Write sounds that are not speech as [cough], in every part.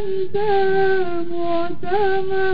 كذاب معتمد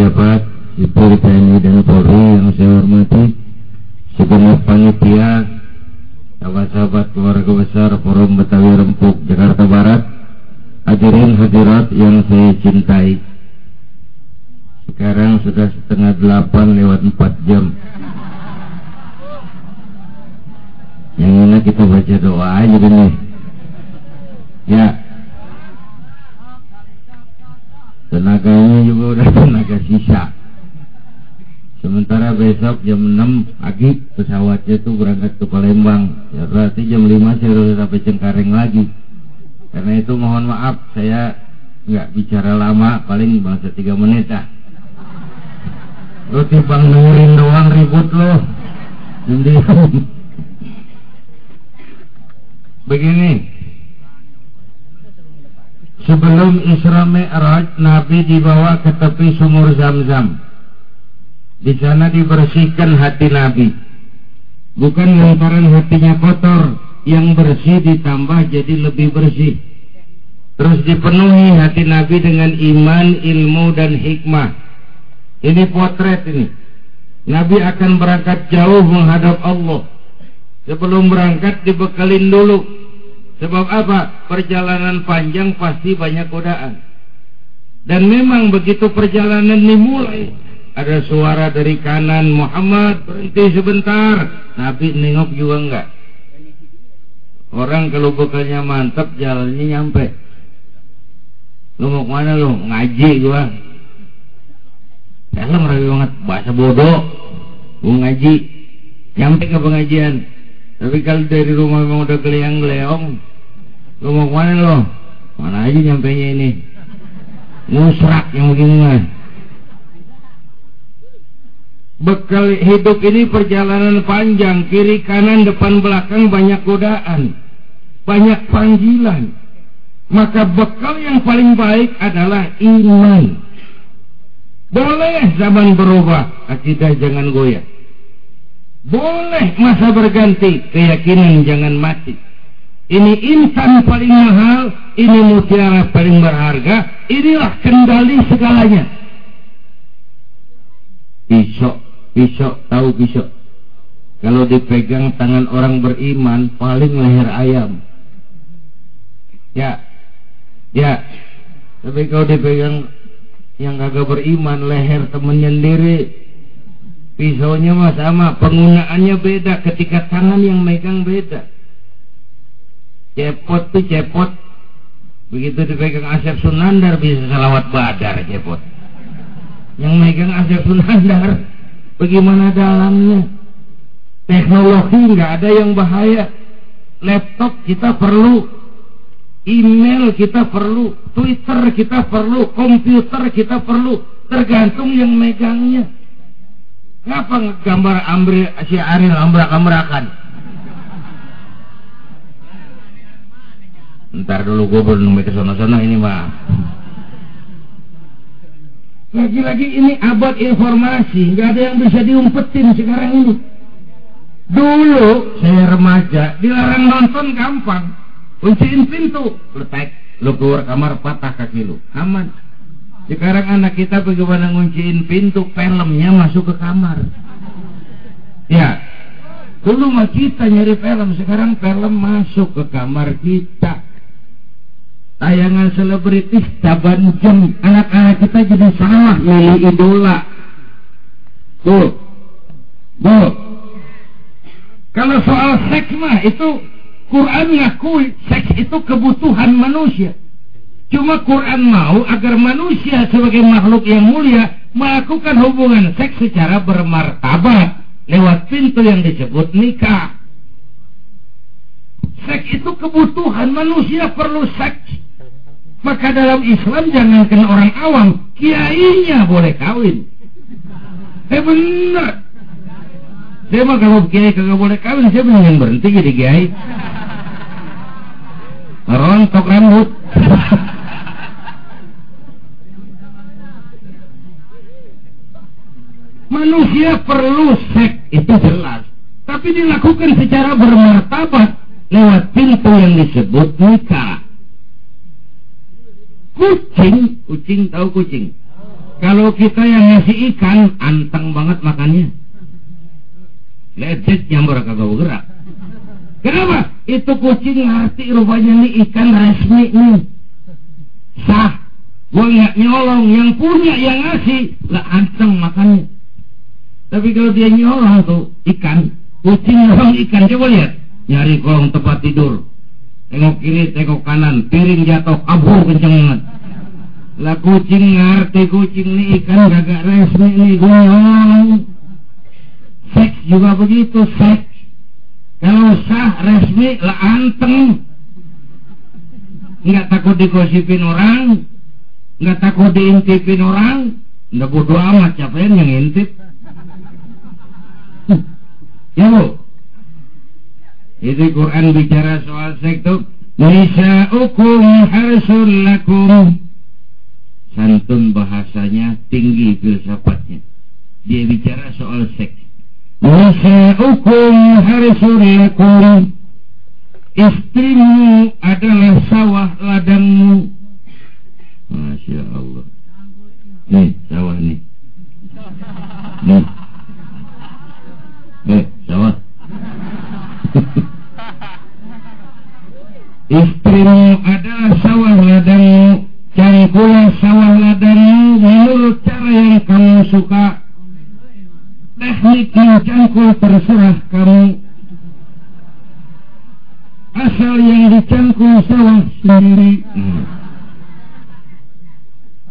pejabat sipil TNI dan Polri yang saya hormati, segenap panitia, sahabat-sahabat keluarga besar Forum Betawi Rempuk Jakarta Barat, hadirin hadirat yang saya cintai. Sekarang sudah setengah delapan lewat empat jam. Yang mana kita baca doa aja nih Ya, tenaganya juga udah [laughs] tenaga sisa. Sementara besok jam 6 pagi pesawatnya tuh berangkat ke Palembang. Ya berarti jam 5 saya harus sampai Cengkareng lagi. Karena itu mohon maaf saya nggak bicara lama paling bahasa tiga menit lah lu timbang dengerin doang ribut lo jadi [laughs] begini sebelum Isra Mi'raj Nabi dibawa ke tepi sumur Zam-Zam. Di sana dibersihkan hati Nabi. Bukan lantaran hatinya kotor, yang bersih ditambah jadi lebih bersih. Terus dipenuhi hati Nabi dengan iman, ilmu dan hikmah. Ini potret ini. Nabi akan berangkat jauh menghadap Allah. Sebelum berangkat dibekalin dulu Sebab apa? Perjalanan panjang pasti banyak godaan. Dan memang begitu perjalanan dimulai, ada suara dari kanan Muhammad berhenti sebentar. Nabi nengok juga enggak. Orang kalau bekalnya mantap jalannya nyampe. Lu mau ke mana lu? Ngaji gua. Dalam rapi banget bahasa bodoh. Gua ngaji. Nyampe ke pengajian. Tapi kalau dari rumah memang udah geleang-geleong. Lu mau ke mana lu? Mana aja nyampenya ini? Musrak yang begini mah. Bekal hidup ini perjalanan panjang, kiri kanan depan belakang banyak godaan, banyak panggilan. Maka bekal yang paling baik adalah iman. Boleh zaman berubah, akidah jangan goyah. Boleh masa berganti, keyakinan jangan mati. Ini insan paling mahal, ini mutiara paling berharga, inilah kendali segalanya. Pisau, pisau, tahu pisau. Kalau dipegang tangan orang beriman, paling leher ayam. Ya, Ya, tapi kalau dipegang yang kagak beriman leher temennya sendiri pisaunya mah sama penggunaannya beda ketika tangan yang megang beda cepot tuh cepot begitu dipegang Asep Sunandar bisa salawat badar cepot yang megang Asep Sunandar bagaimana dalamnya teknologi nggak ada yang bahaya laptop kita perlu email kita perlu, Twitter kita perlu, komputer kita perlu, tergantung yang megangnya. Ngapa gambar Amri si Ariel ambrak-ambrakan? Ntar dulu gue belum mikir sono-sono ini mah. Lagi-lagi ini abad informasi, nggak ada yang bisa diumpetin sekarang ini. Dulu saya remaja, dilarang nonton gampang. Kunciin pintu. Letak lu keluar kamar patah kaki lu. Aman. Sekarang anak kita bagaimana ngunciin pintu? Filmnya masuk ke kamar. Ya. Dulu mah kita nyari film sekarang film masuk ke kamar kita tayangan selebritis taban jam anak-anak kita jadi salah milih idola bu bu kalau soal seks mah itu Quran ngakui seks itu kebutuhan manusia. Cuma Quran mau agar manusia sebagai makhluk yang mulia melakukan hubungan seks secara bermartabat lewat pintu yang disebut nikah. Seks itu kebutuhan manusia perlu seks. Maka dalam Islam jangankan orang awam, kiainya boleh kawin. Eh benar. Saya mah kalau kiai kagak boleh kawin, saya mending berhenti jadi kiai? Rontok rambut. Manusia perlu seks itu jelas. Tapi dilakukan secara bermartabat lewat pintu yang disebut nikah kucing kucing tahu kucing kalau kita yang ngasih ikan anteng banget makannya lecet yang kagak bergerak Kenapa? Itu kucing ngerti rupanya nih ikan resmi nih. Sah. Gua nggak nyolong. Yang punya yang ngasih. Lah anteng makannya. Tapi kalau dia nyolong tuh ikan. Kucing nyolong ikan. Coba lihat. Nyari kolong tempat tidur. Tengok kiri, tengok kanan. Piring jatuh. Kabur kenceng banget. Lah kucing ngerti kucing nih ikan gagak resmi. Gua nyolong. Seks juga begitu. Seks kalau sah resmi lah anteng. Nggak takut digosipin orang, nggak takut diintipin orang, nggak bodo amat siapa yang ngintip. Ya bu, itu Quran bicara soal seks itu Nisa'ukum harsul lakum Santun bahasanya tinggi filsafatnya Dia bicara soal seks Nisa'ukum harisun lakum Istrimu adalah sawah ladangmu Masya Allah. Nih, sawah nih. Nih. Eh, sawah. Istrimu adalah sawah ladangmu, cangkulah sawah ladangmu menurut cara yang kamu suka. Teknik mencangkul terserah kamu. Asal yang dicangkul sawah sendiri.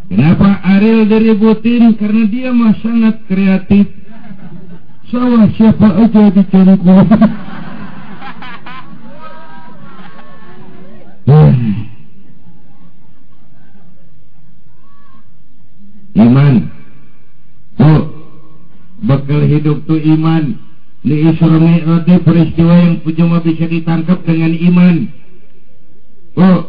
Kenapa Ariel diributin? Karena dia mah sangat kreatif. Sawah siapa aja dicangkul. hmm. Iman. Bekal hidup tuh iman. Di Isra Mi'raj peristiwa yang cuma bisa ditangkap dengan iman. Oh,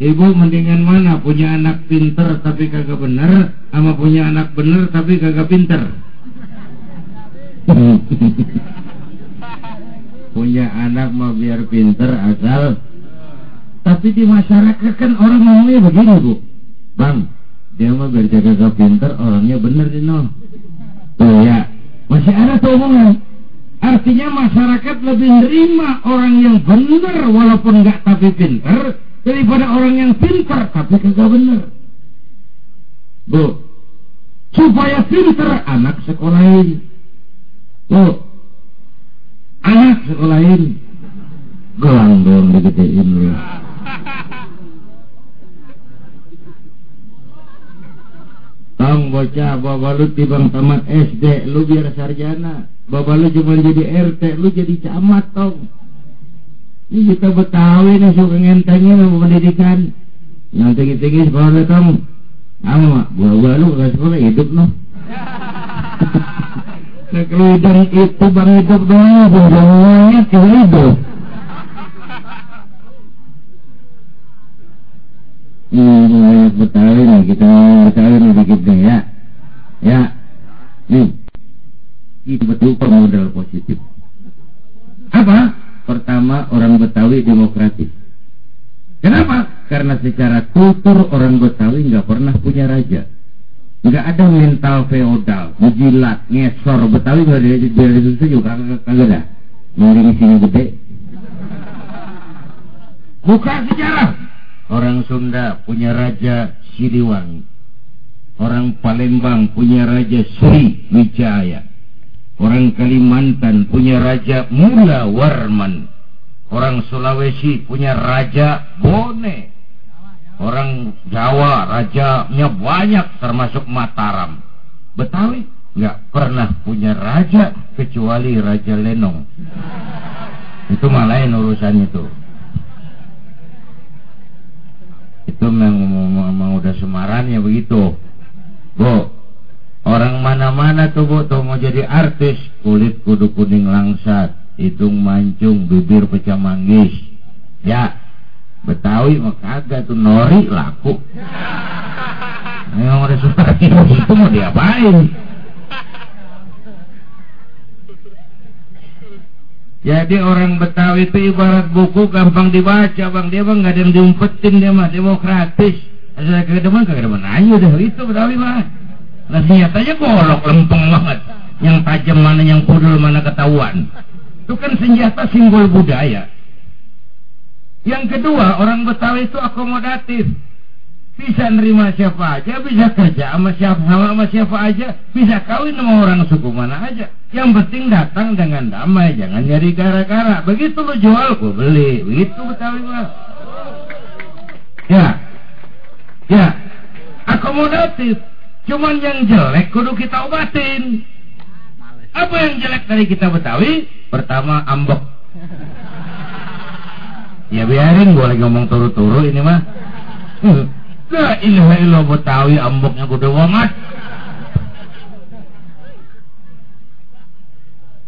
Ibu mendingan mana punya anak pinter tapi kagak bener sama punya anak bener tapi kagak pinter [laughs] punya anak mau biar pinter asal tapi di masyarakat kan orang ngomongnya begini bu bang dia mah biar jaga pinter orangnya bener no oh ya masih ada omongan artinya masyarakat lebih nerima orang yang bener walaupun nggak tapi pinter daripada orang yang pintar tapi kagak benar. Bu, supaya pintar anak sekolahin. Bu, anak sekolahin. Gelang dong digedein lu. [laughs] Tong bocah, bawa lu tibang tamat SD, lu biar sarjana. Bawa lu cuma jadi RT, lu jadi camat tong. Ini kita Betawi nih suka ngentengin sama pendidikan. Yang tinggi-tinggi sekolah kamu. Kamu mak, gua-gua lu gak sekolah hidup no. [laughs] Sekelidang itu bang hidup doang, bang hidup. Ini Betawi nih, kita Betawi nih dikit deh ya. Ya, nih. Itu betul modal positif. Apa? Pertama, orang Betawi demokratis. Kenapa? Karena secara kultur orang Betawi nggak pernah punya raja. Nggak ada mental feodal, menjilat, ngesor. Betawi nggak ada dari susu juga kagak ada. Mending sini gede. Buka sejarah. Orang Sunda punya raja Siliwangi. Orang Palembang punya raja Sri Wijaya. Orang Kalimantan punya raja Mula Warman. Orang Sulawesi punya raja Bone. Orang Jawa rajanya banyak termasuk Mataram. Betawi nggak pernah punya raja kecuali Raja Lenong. Itu malah urusan itu. Itu memang udah semarannya begitu. Bu, Orang mana-mana tuh bu tuh mau jadi artis kulit kudu kuning langsat, hidung mancung, bibir pecah manggis. Ya, Betawi mah kagak tuh nori laku. [laughs] Yang udah suka itu mau diapain? Jadi orang Betawi itu ibarat buku gampang dibaca bang dia bang nggak ada yang diumpetin dia mah demokratis. Asal kagak demen kagak demen ayo deh itu Betawi mah. Nah senjatanya golok lempeng banget. Yang tajam mana yang pudul mana ketahuan. Itu kan senjata simbol budaya. Yang kedua, orang Betawi itu akomodatif. Bisa nerima siapa aja, bisa kerja sama siapa, sama siapa aja, bisa kawin sama orang suku mana aja. Yang penting datang dengan damai, jangan nyari gara-gara. Begitu lo jual, gue beli. Begitu Betawi mah. Ya, ya, akomodatif. Cuman yang jelek kudu kita obatin. Apa yang jelek dari kita Betawi? Pertama ambok. Ya biarin boleh ngomong turu-turu ini mah. La ilaha illallah Betawi amboknya kudu amat.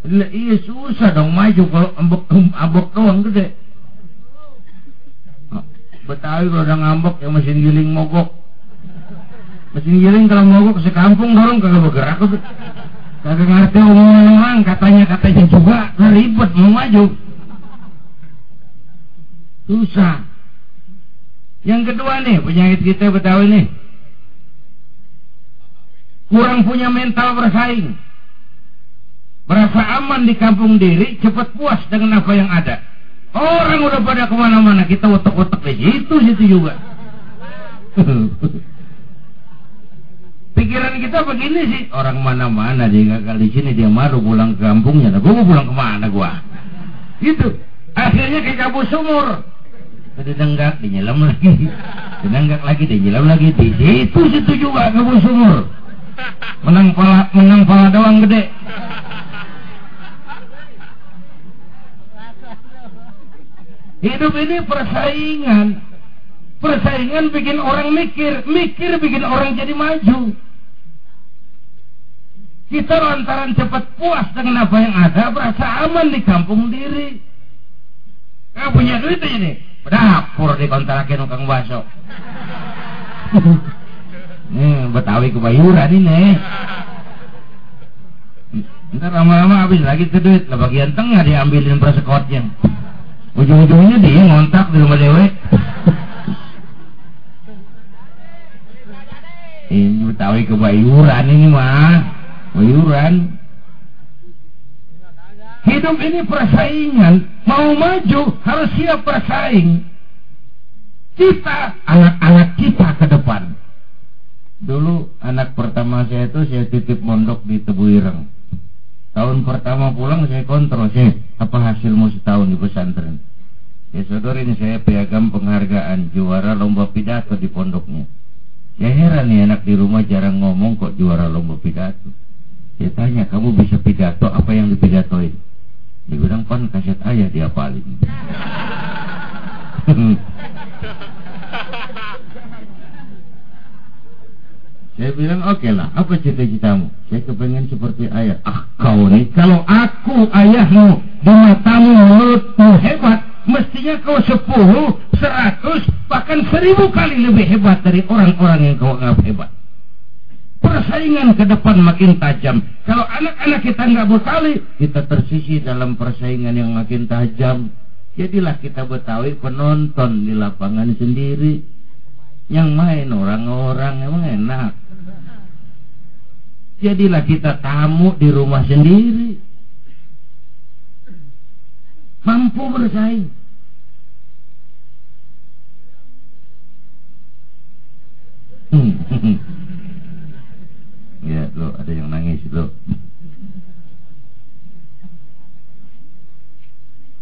Lah iya susah dong maju kalau ambok ambok doang gede. Betawi kalau udah ngambok ya mesin giling mogok. Mesin giling kalau mogok sekampung dorong kagak bergerak tuh. Kagak ngerti omongan orang katanya katanya juga ribet mau maju. Susah. Yang kedua nih, penyakit kita Betawi nih. Kurang punya mental bersaing. Merasa aman di kampung diri, cepat puas dengan apa yang ada. Orang udah pada ke mana-mana, kita utek-utek di situ, situ juga. [laughs] Pikiran kita begini sih, orang mana-mana dia gagal di sini, dia malu pulang ke kampungnya. Nah, gua mau pulang ke mana gua? Gitu. Akhirnya kayak kabus sumur denggak dinyelam lagi denggak lagi dinyelam lagi di situ situ juga kamu sumur menang pala menang pala doang gede hidup ini persaingan. Persaingan bikin orang mikir. Mikir bikin orang jadi maju. Kita lantaran cepat puas dengan apa yang ada berasa aman di kampung diri nggak punya duit ini dapur di kontrakin kang baso. [laughs] Hmm, Betawi kebayuran ini. Ntar lama-lama habis lagi ke duit. Lah bagian tengah diambilin persekotnya ujung-ujungnya dia ngontak di rumah dewe ini Betawi kebayuran ini mah bayuran Hidup ini persaingan. Mau maju harus siap bersaing. Kita, anak-anak kita ke depan. Dulu anak pertama saya itu saya titip mondok di Tebu Ireng. Tahun pertama pulang saya kontrol sih apa hasilmu setahun di pesantren. Ya saudara ini saya piagam penghargaan juara lomba pidato di pondoknya. Saya heran nih anak di rumah jarang ngomong kok juara lomba pidato. Saya tanya kamu bisa pidato apa yang dipidatoin? dibilang pan kaset ayah dia paling [laughs] saya bilang oke okay lah apa cita-citamu saya kepengen seperti ayah ah kau nih kalau aku ayahmu di matamu menurutmu hebat mestinya kau sepuluh seratus bahkan seribu kali lebih hebat dari orang-orang yang kau anggap hebat persaingan ke depan makin tajam. Kalau anak-anak kita nggak Betawi, kita tersisi dalam persaingan yang makin tajam. Jadilah kita Betawi penonton di lapangan sendiri. Yang main orang-orang emang enak. Jadilah kita tamu di rumah sendiri. Mampu bersaing. Ya, lo ada yang nangis lo.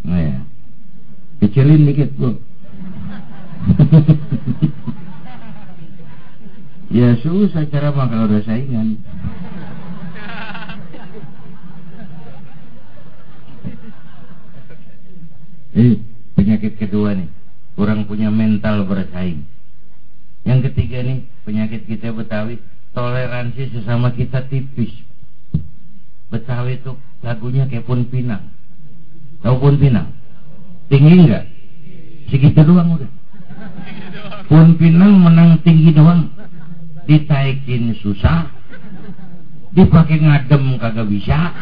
Nah ya. Kecilin dikit, Bu. [laughs] ya susah cara mah kalau udah saingan. Penyakit kedua nih, kurang punya mental bersaing. Yang ketiga nih, penyakit kita Betawi, toleransi sesama kita tipis. Betawi itu lagunya kayak pun pinang. Tahu pun pinang? Tinggi enggak? Segitu doang udah. Pun pinang menang tinggi doang. Ditaikin susah. Dipakai ngadem kagak bisa.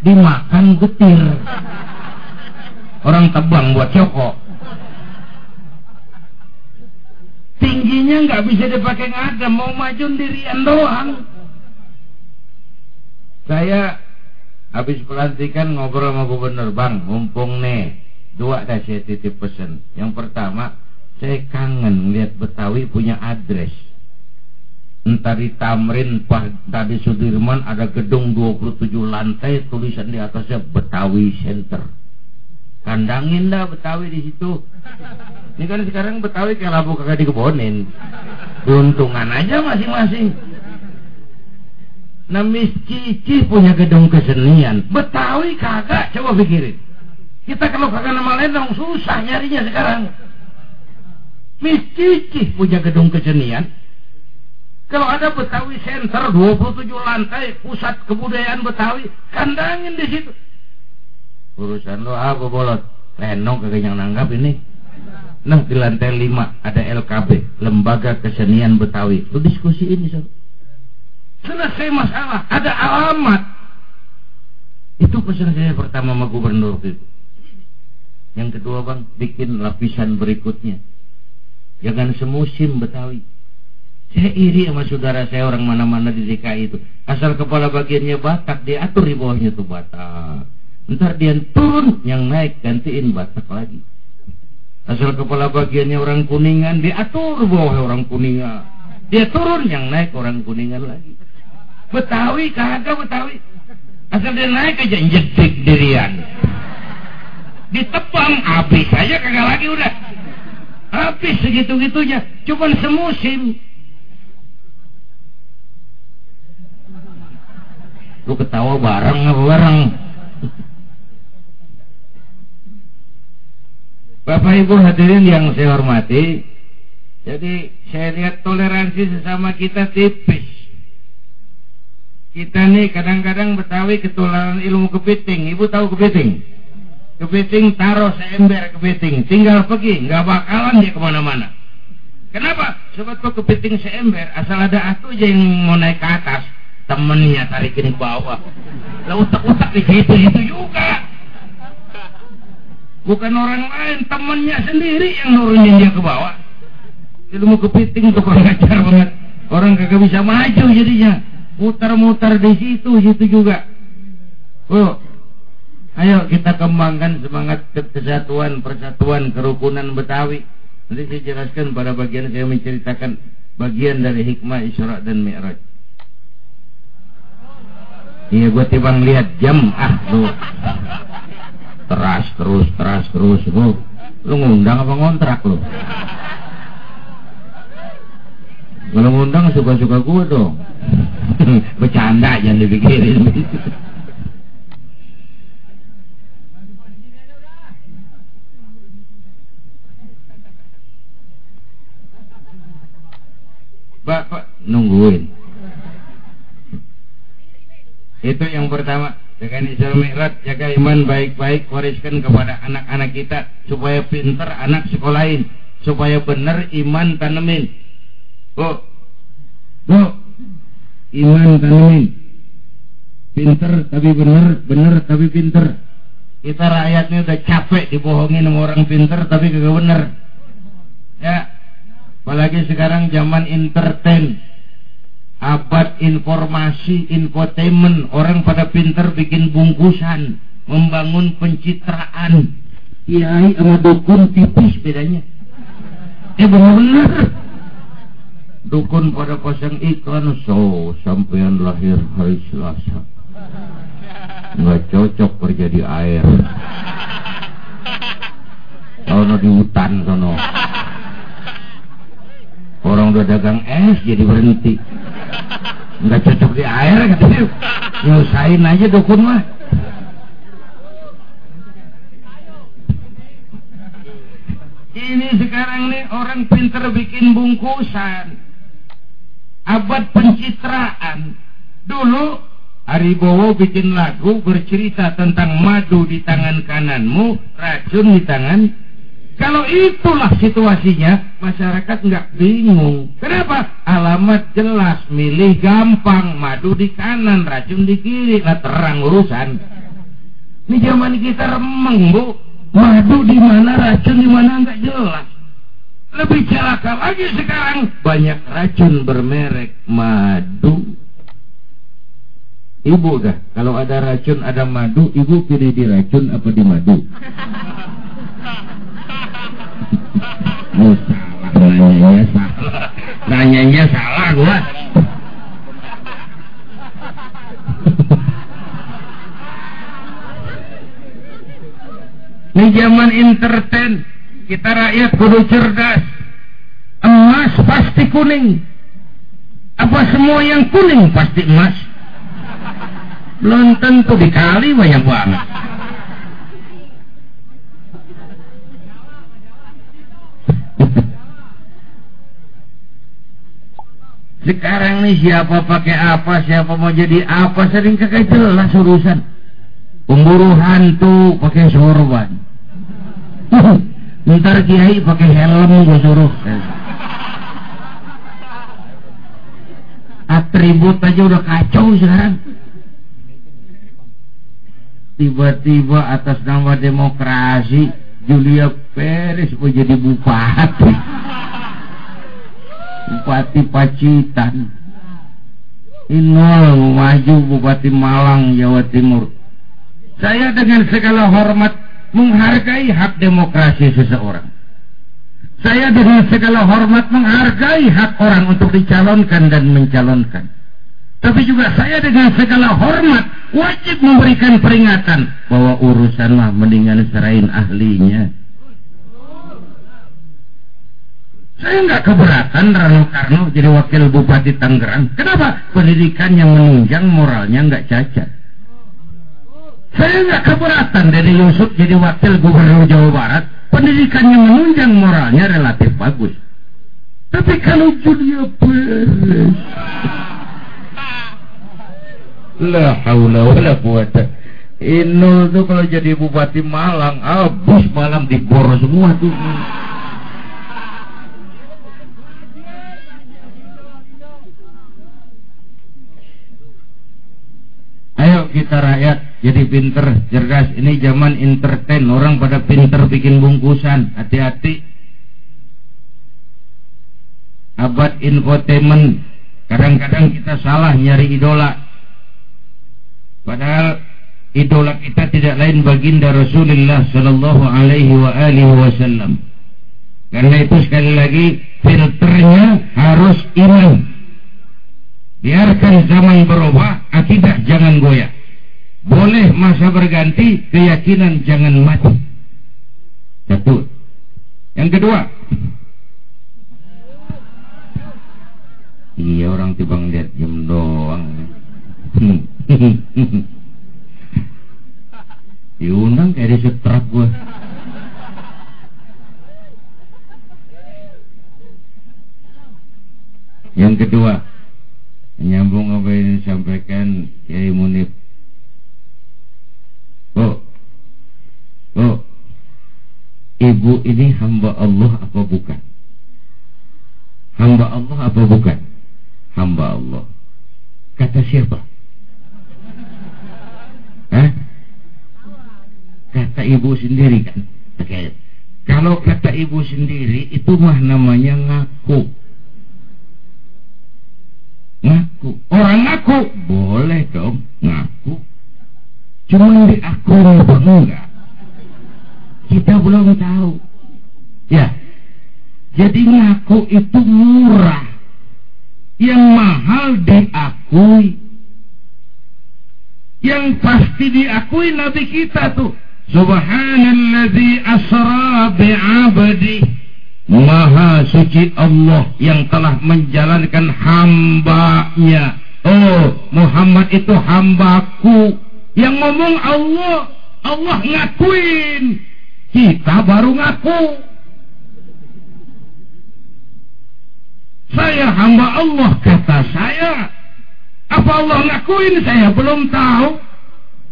Dimakan getir. Orang tebang buat cokok. tingginya nggak bisa dipakai ngadem mau maju dirian doang. Saya habis pelantikan ngobrol sama gubernur bang mumpung nih dua dah saya titip pesen. Yang pertama saya kangen lihat Betawi punya address. Entah di Tamrin tadi Sudirman ada gedung 27 lantai tulisan di atasnya Betawi Center kandangin dah Betawi di situ ini kan sekarang Betawi kayak labu kagak dikebonin. Keuntungan aja masing-masing. Nah Miss Cici punya gedung kesenian. Betawi kagak, coba pikirin. Kita kalau kagak nama lendong susah nyarinya sekarang. Miss Cici punya gedung kesenian. Kalau ada Betawi Center 27 lantai pusat kebudayaan Betawi, kandangin di situ. Urusan lo apa bolot? Lenong kagak yang nanggap ini. Nah di lantai lima ada LKB Lembaga Kesenian Betawi Lu diskusi ini so. Selesai masalah Ada alamat Itu pesan saya pertama sama gubernur itu Yang kedua bang Bikin lapisan berikutnya Jangan semusim Betawi. Saya iri sama saudara saya orang mana-mana di DKI itu. Asal kepala bagiannya Batak, diatur di bawahnya tuh Batak. Ntar dia turun, yang naik gantiin Batak lagi. Asal kepala bagiannya orang Kuningan, diatur bawah orang Kuningan. Dia turun, yang naik orang Kuningan lagi. Betawi kagak Betawi. Asal dia naik aja jedik dirian. Ditebang habis aja kagak lagi udah. Habis segitu-gitunya. Cuman semusim. Lu ketawa bareng apa bareng? Bapak Ibu hadirin yang saya hormati, jadi saya lihat toleransi sesama kita tipis. Kita nih kadang-kadang Betawi ketularan ilmu kepiting. Ibu tahu kepiting? Kepiting taruh seember kepiting, tinggal pergi, nggak bakalan dia ke mana-mana. Kenapa? Sobat kok kepiting seember, asal ada atu aja yang mau naik ke atas, temennya tarikin ke bawah lah utak-utak di situ itu juga bukan orang lain temennya sendiri yang nurunin dia ke bawah. Ilmu kepiting tuh kurang ajar banget. Orang kagak bisa maju jadinya. Mutar-mutar di situ situ juga. Oh ayo kita kembangkan semangat kesatuan persatuan kerukunan Betawi. Nanti saya jelaskan pada bagian saya menceritakan bagian dari hikmah Isra dan Mi'raj. Iya gue tiba ngeliat jam ah lu teras terus teras terus. Lu lu ngundang apa ngontrak lu? Kalau ngundang suka-suka gue dong. [laughs] Bercanda jangan dipikirin Bapak nungguin. Itu yang pertama. Jaga Isra Mi'raj, jaga iman baik-baik, wariskan kepada anak-anak kita supaya pinter anak sekolahin, supaya benar iman tanemin. Bu, bu, iman tanemin. Pinter tapi benar, benar tapi pinter. Kita rakyatnya udah capek dibohongin sama orang pinter tapi kagak bener. Ya, apalagi sekarang zaman entertain abad informasi infotainment. Orang pada pinter bikin bungkusan membangun pencitraan. Kiai sama dukun tipis bedanya. Eh benar-benar dukun pada pasang iklan so sampean lahir hari selasa. Nggak cocok kerja di air. Sono di hutan sono. Orang udah dagang es jadi berhenti nggak cocok di air katanya. Nyusahin aja dukun mah. Ini sekarang nih orang pinter bikin bungkusan. Abad pencitraan. Dulu Aribowo bikin lagu bercerita tentang madu di tangan kananmu, racun di tangan kalau itulah situasinya, masyarakat nggak bingung. Kenapa? Alamat jelas, milih gampang, madu di kanan, racun di kiri, lah terang urusan. Ini zaman kita remeng, Bu. Madu di mana, racun di mana nggak jelas. Lebih celaka lagi sekarang, banyak racun bermerek madu. Ibu dah, kalau ada racun, ada madu, ibu pilih di racun apa di madu? Salah nanyanya salah Nanyanya salah gua. Ini zaman entertain. Kita rakyat kudu cerdas. Emas pasti kuning. Apa semua yang kuning pasti emas. Belum tentu dikali banyak banget Sekarang nih siapa pakai apa, siapa mau jadi apa, sering kagak jelas urusan. Pemburu hantu pakai sorban. [laughs] Ntar kiai pakai helm gue suruh. Atribut aja udah kacau sekarang. Tiba-tiba atas nama demokrasi Julia Perez mau jadi bupati. Bupati Pacitan. Inul maju Bupati Malang Jawa Timur. Saya dengan segala hormat menghargai hak demokrasi seseorang. Saya dengan segala hormat menghargai hak orang untuk dicalonkan dan mencalonkan. Tapi juga saya dengan segala hormat wajib memberikan peringatan bahwa urusanlah mendingan serain ahlinya Saya nggak keberatan Rano Karno jadi wakil Bupati Tangerang. Kenapa? Pendidikan yang menunjang moralnya nggak cacat. Saya nggak keberatan dari Yusuf jadi wakil Gubernur Jawa Barat. Pendidikan yang menunjang moralnya relatif bagus. Tapi kalau Julia Perez, La haula wala quwata. Inul tuh kalau jadi bupati Malang, abis Malang dibor semua tuh. Kita rakyat jadi pinter, cerdas. Ini zaman entertain, orang pada pinter bikin bungkusan. Hati-hati. Abad infotainment. Kadang-kadang kita salah nyari idola. Padahal idola kita tidak lain baginda Rasulullah Sallallahu Alaihi Wasallam. Karena itu sekali lagi filternya harus iman. Biarkan zaman berubah, akidah jangan goyah. Boleh masa berganti, keyakinan jangan mati. Satu. Yang kedua. Iya orang tibang lihat jam doang. [laughs] Diundang kayak di setrap gue. Yang kedua, Menyambung apa yang disampaikan Kiai Munif. Bu, bu, ibu ini hamba Allah apa bukan? Hamba Allah apa bukan? Hamba Allah. Kata siapa? Hah? Kata ibu sendiri kan? Oke. Kalau kata ibu sendiri itu mah namanya ngaku ngaku orang ngaku boleh dong ngaku cuma diakui apa enggak. Kita belum tahu. Ya. Jadi ngaku itu murah. Yang mahal diakui. Yang pasti diakui nabi kita tuh. Subhanalladzi asra bi'abdi. Maha suci Allah yang telah menjalankan hambanya. Oh, Muhammad itu hambaku. Yang ngomong Allah, Allah ngakuin. Kita baru ngaku. Saya hamba Allah, kata saya. Apa Allah ngakuin? Saya belum tahu.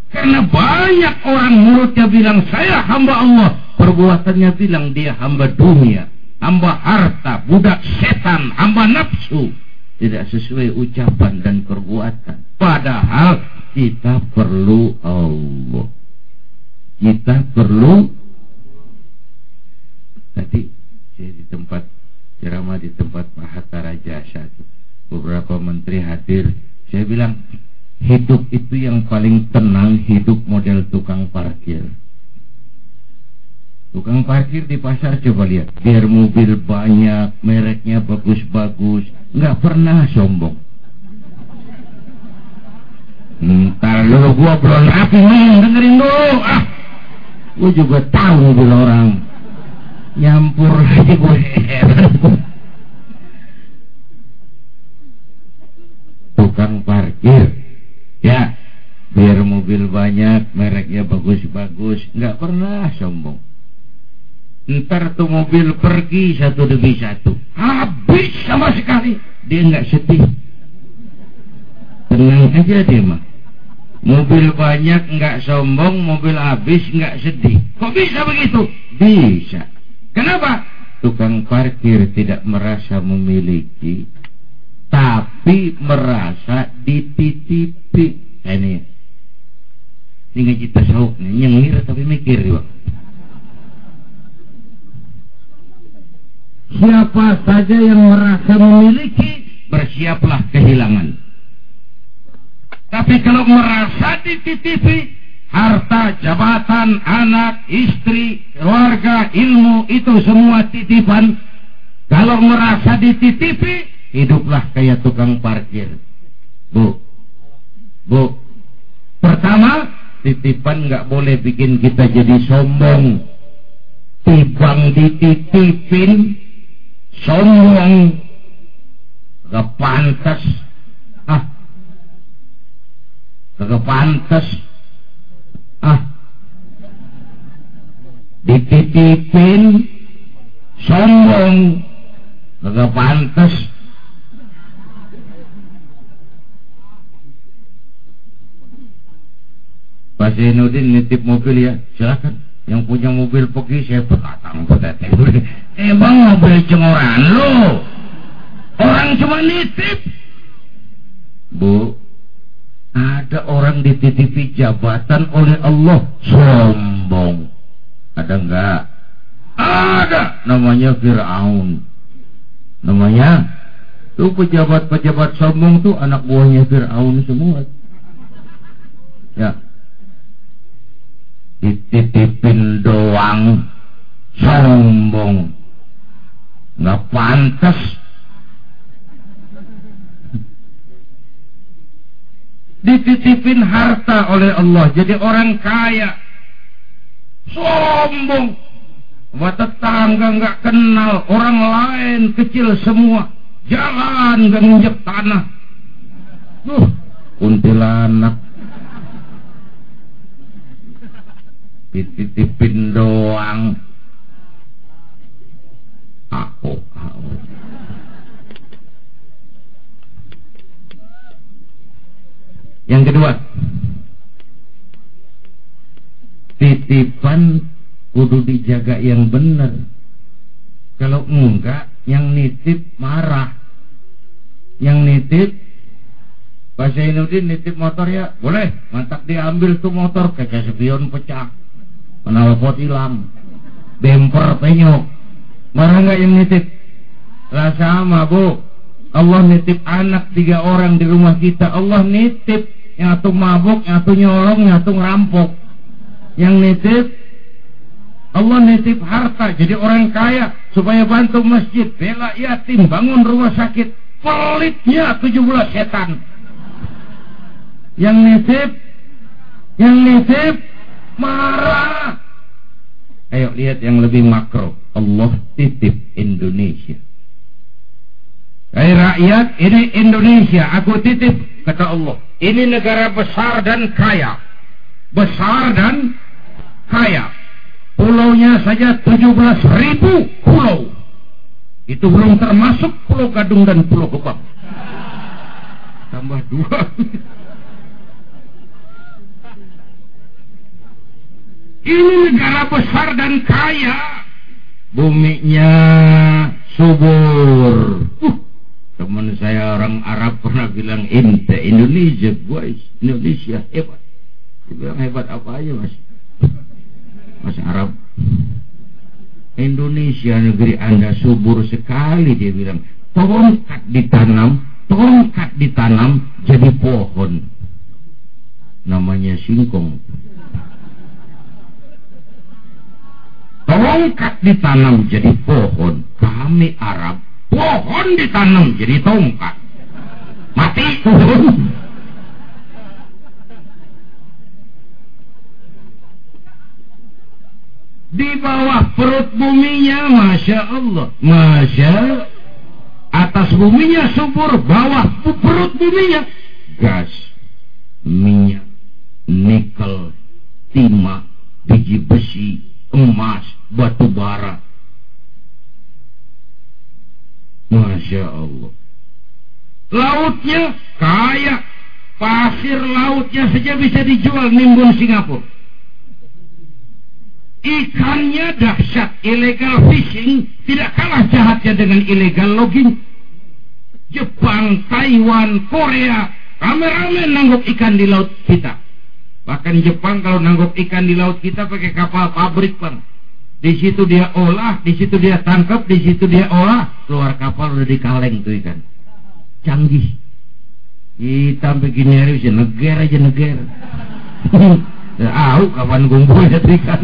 Karena banyak orang mulutnya bilang, saya hamba Allah. Perbuatannya bilang dia hamba dunia hamba harta, budak setan, hamba nafsu. Tidak sesuai ucapan dan perbuatan. Padahal kita perlu Allah. Kita perlu tadi saya di tempat ceramah di tempat Pak Hatta Raja beberapa menteri hadir. Saya bilang hidup itu yang paling tenang hidup model tukang parkir. Tukang parkir di pasar coba lihat, biar mobil banyak, mereknya bagus-bagus, nggak pernah sombong. Ntar lu gua belum rapi nih, dengerin dulu. Ah, gua juga tahu mobil orang. Nyampur [laughs] lagi gue heran. Tukang parkir, ya, biar mobil banyak, mereknya bagus-bagus, nggak pernah sombong Ntar tuh mobil pergi satu demi satu. Habis sama sekali. Dia nggak sedih. Tenang aja dia mah. Mobil banyak nggak sombong, mobil habis nggak sedih. Kok bisa begitu? Bisa. Kenapa? Tukang parkir tidak merasa memiliki, tapi merasa dititipi. Ini, ini kita sauk nih, nyengir tapi mikir juga. siapa saja yang merasa memiliki, bersiaplah kehilangan. Tapi kalau merasa dititipi, harta, jabatan, anak, istri, keluarga, ilmu, itu semua titipan. Kalau merasa dititipi, hiduplah kayak tukang parkir. Bu, bu, pertama, titipan nggak boleh bikin kita jadi sombong. Tibang dititipin, sombong, gak pantas. Ah, gak pantas. Ah, dititipin, sombong, gak pantas. Pak Zainuddin nitip mobil ya, silakan. Yang punya mobil pergi saya berkatang petete. [laughs] Emang mobil cengoran lo? Orang cuma nitip. Bu, ada orang dititipi jabatan oleh Allah sombong. Ada enggak? Ada. Namanya Fir'aun. Namanya tuh pejabat-pejabat sombong tuh anak buahnya Fir'aun semua. Ya, dititipin doang sombong nggak pantas dititipin harta oleh Allah. Jadi orang kaya. Sombong. Sama tetangga nggak kenal. Orang lain kecil semua. Jalan nggak nginjek tanah. Tuh kuntilanak. Dititipin doang aku aku yang kedua titipan kudu dijaga yang benar kalau enggak yang nitip marah yang nitip Pak Zainuddin nitip motor ya boleh mantap diambil tuh motor kayak spion pecah Penalpot hilang. Bemper penyok. Marah nggak yang nitip? Lah sama bu. Allah nitip anak tiga orang di rumah kita. Allah nitip. Yang satu mabuk, yang satu nyolong, yang satu ngerampok. Yang nitip Allah nitip harta jadi orang kaya supaya bantu masjid, bela yatim, bangun rumah sakit. Pelitnya 17 setan. Yang nitip yang nitip marah. Ayo lihat yang lebih makro. Allah titip Indonesia. Hai rakyat, ini Indonesia. Aku titip, kata Allah. Ini negara besar dan kaya. Besar dan kaya. Pulaunya saja 17 ribu pulau. Itu belum termasuk Pulau Gadung dan Pulau Gebang. Tambah dua. Ini negara besar dan kaya. Buminya subur. Uh, teman saya orang Arab pernah bilang, Inte Indonesia, guys. Indonesia hebat. Dia bilang hebat apa aja mas? Mas Arab. Indonesia negeri anda subur sekali dia bilang. Tongkat ditanam, tongkat ditanam jadi pohon. Namanya singkong. tongkat ditanam jadi pohon. Kami Arab, pohon ditanam jadi tongkat. Mati. Di bawah perut buminya, Masya Allah. Masya Atas buminya subur, bawah perut buminya. Gas, minyak, nikel, timah, biji besi, emas, batu bara. Masya Allah. Lautnya kaya. Pasir lautnya saja bisa dijual nimbun Singapura. Ikannya dahsyat. Illegal fishing tidak kalah jahatnya dengan illegal logging. Jepang, Taiwan, Korea. Rame-rame nangguk ikan di laut kita. Bahkan Jepang kalau nangguk ikan di laut kita pakai kapal pabrik bang. Di situ dia olah, di situ dia tangkap, di situ dia olah, keluar kapal udah dikaleng tuh ikan. Canggih. Kita begini harus neger aja neger. [laughs] ah, kapan gumpul ya ikan.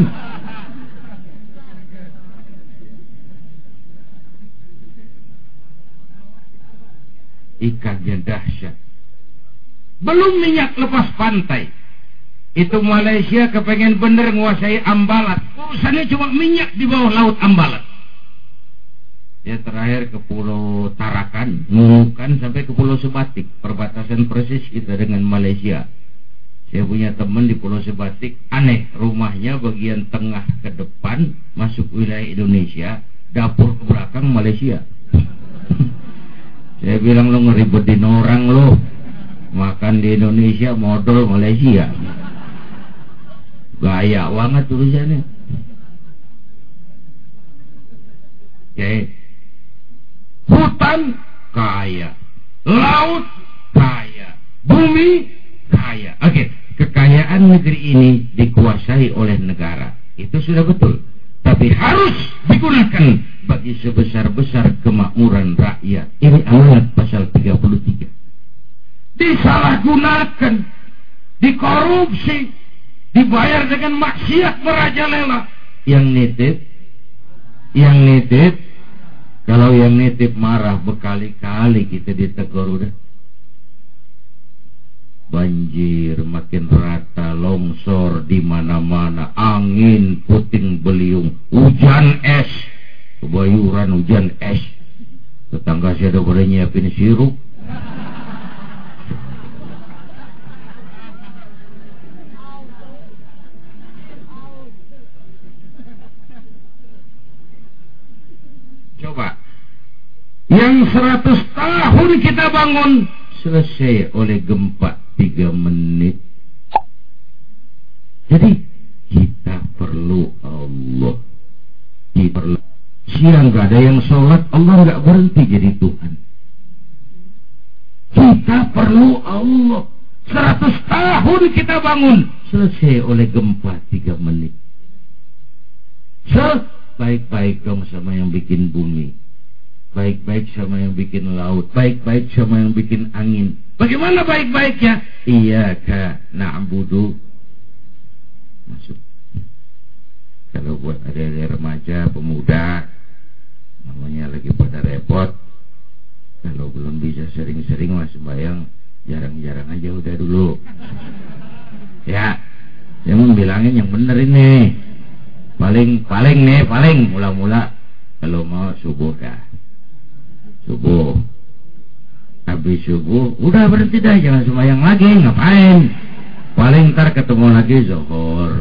Ikannya dahsyat. Belum minyak lepas pantai itu Malaysia kepengen bener menguasai Ambalat. Urusannya cuma minyak di bawah laut Ambalat. Ya terakhir ke Pulau Tarakan, bukan sampai ke Pulau Sebatik, perbatasan persis kita dengan Malaysia. Saya punya teman di Pulau Sebatik, aneh rumahnya bagian tengah ke depan masuk wilayah Indonesia, dapur ke belakang Malaysia. Saya bilang lo ngeribetin orang lo, makan di Indonesia modal Malaysia. Gaya banget tulisannya. Oke. Hutan kaya. Laut kaya. Bumi kaya. Oke. Kekayaan negeri ini dikuasai oleh negara. Itu sudah betul. Tapi harus digunakan bagi sebesar-besar kemakmuran rakyat. Ini amanat pasal 33. Disalahgunakan. Dikorupsi dibayar dengan maksiat merajalela. Yang nitip yang nitip. Kalau yang nitip marah berkali-kali kita ditegur udah. Banjir makin rata longsor di mana-mana. Angin puting beliung hujan es. Kebayuran hujan es. Tetangga saya udah boleh nyiapin sirup Coba. Yang seratus tahun kita bangun selesai oleh gempa tiga menit. Jadi kita perlu Allah. Kita perlu. Siang gak ada yang sholat, Allah gak berhenti jadi Tuhan. Kita perlu Allah. Seratus tahun kita bangun selesai oleh gempa tiga menit. So, baik-baik dong sama yang bikin bumi. Baik-baik sama yang bikin laut. Baik-baik sama yang bikin angin. Bagaimana baik-baiknya? Iya kak, na'budu. Masuk. Kalau buat ada remaja, pemuda, namanya lagi pada repot. Kalau belum bisa sering-sering masih bayang, jarang-jarang aja udah dulu. Ya, mau bilangin yang bener ini paling paling nih paling. Mula-mula kalau mau subuh dah. Subuh. Habis subuh udah berhenti dah. Jangan sembahyang lagi ngapain? Paling ntar ketemu lagi zuhur.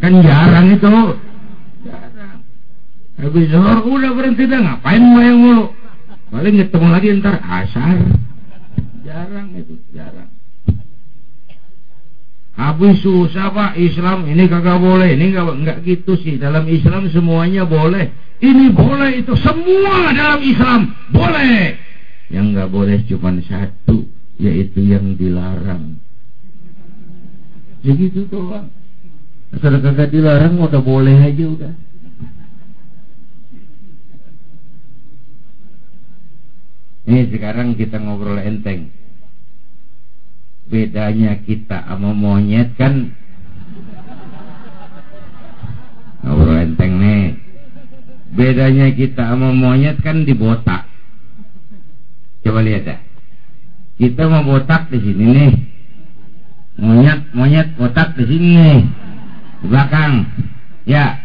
Kan jarang itu. Jarang. Habis zuhur udah berhenti dah. Ngapain sembahyang mulu? Paling ketemu lagi ntar asar. Jarang itu jarang Habis susah pak. Islam ini kagak boleh. Ini enggak, enggak gitu sih. Dalam Islam semuanya boleh. Ini boleh itu semua dalam Islam. Boleh. Yang enggak boleh cuma satu yaitu yang dilarang. Begitu doang. Kalau kagak dilarang udah boleh aja udah. Ini sekarang kita ngobrol enteng bedanya kita sama monyet kan? Ngobrol enteng nih. Bedanya kita sama monyet kan di botak. Coba lihat ya kita mau botak di sini nih. Monyet monyet botak di sini nih. Di belakang. Ya.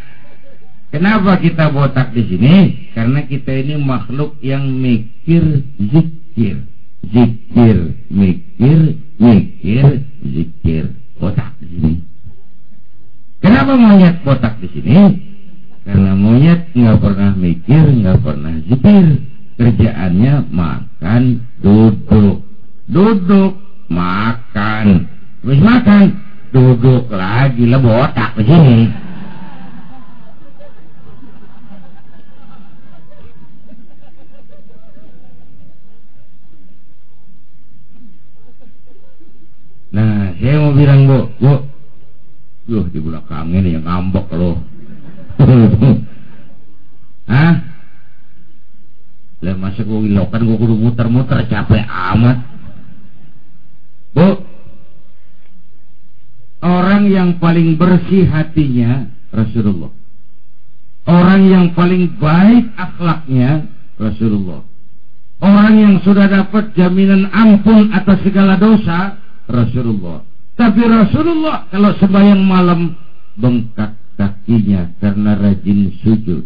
Kenapa kita botak di sini? Karena kita ini makhluk yang mikir zikir zikir mikir mikir zikir. Botak di sini. Kenapa monyet botak di sini? Karena monyet nggak pernah mikir nggak pernah zikir. Kerjaannya makan duduk. Duduk makan. Terus makan duduk lagi lah botak di sini Nah, saya mau bilang, Bu, Bu, Yuh, di belakang ini yang ngambek loh. [laughs] Hah? Lah masa gua ilokan gua kudu muter-muter capek amat. Bu, orang yang paling bersih hatinya Rasulullah. Orang yang paling baik akhlaknya Rasulullah. Orang yang sudah dapat jaminan ampun atas segala dosa Rasulullah. Tapi Rasulullah kalau sembahyang malam bengkak kakinya karena rajin sujud.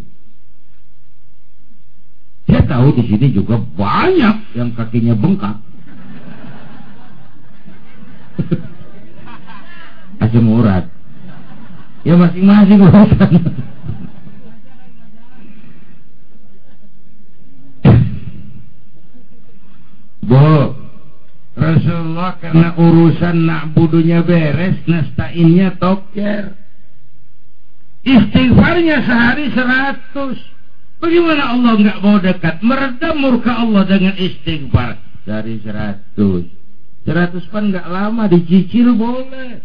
Saya tahu di sini juga banyak yang kakinya bengkak. [laughs] Asam urat. Ya masing-masing urusan. [laughs] Bu, Rasulullah karena urusan nak budunya beres, nastainnya toker. Istighfarnya sehari seratus. Bagaimana Allah nggak mau dekat? Meredam murka Allah dengan istighfar. Sehari seratus. Seratus pan nggak lama dicicil boleh.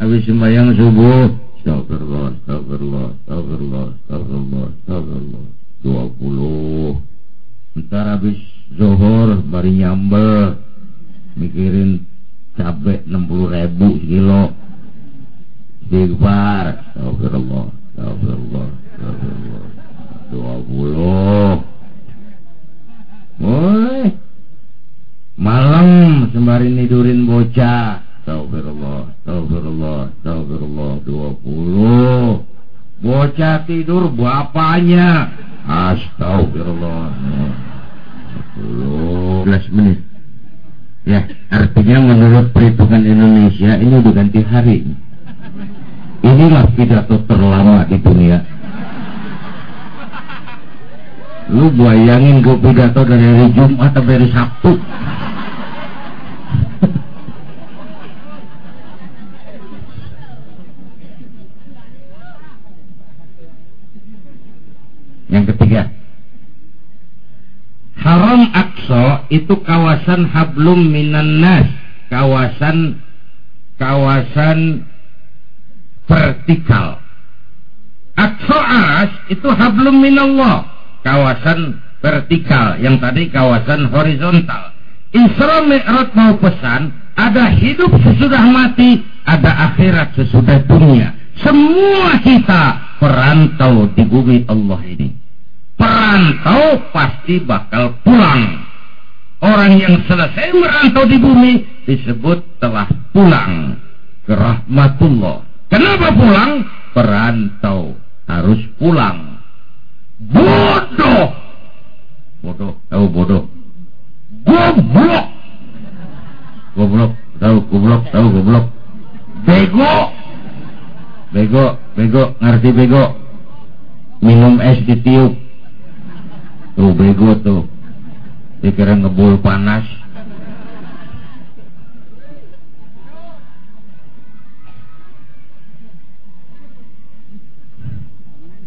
Habis sembahyang subuh, Astagfirullah, astagfirullah, astagfirullah, astagfirullah, astagfirullah. Dua puluh. Ntar habis zuhur, bari nyambel, mikirin cabai 60 ribu sekilo. Istighfar. Astagfirullah. Astagfirullah. Astagfirullah. 20 boleh malam sembari nidurin bocah. Astagfirullah. Astagfirullah. Astagfirullah. 20 bocah tidur bapaknya. Astagfirullah. 10 menit Ya, artinya menurut perhitungan Indonesia ini udah ganti hari. Inilah pidato terlama di dunia. Lu bayangin gue pidato dari hari Jumat sampai hari Sabtu. Itu kawasan hablum minan nas, kawasan kawasan vertikal. Aqsa as itu hablum minallah, kawasan vertikal, yang tadi kawasan horizontal. Isra Mi'raj mau pesan, ada hidup sesudah mati, ada akhirat sesudah dunia. Semua kita perantau di bumi Allah ini perantau pasti bakal pulang. Orang yang selesai merantau di bumi disebut telah pulang ke rahmatullah. Kenapa pulang? Perantau harus pulang. Bodoh. Bodoh, tahu bodoh. Goblok. Goblok, tahu goblok, tahu goblok. Bego. Bego, bego, ngerti bego. Minum es ditiup Tuh bego tuh. Dikira ngebul panas.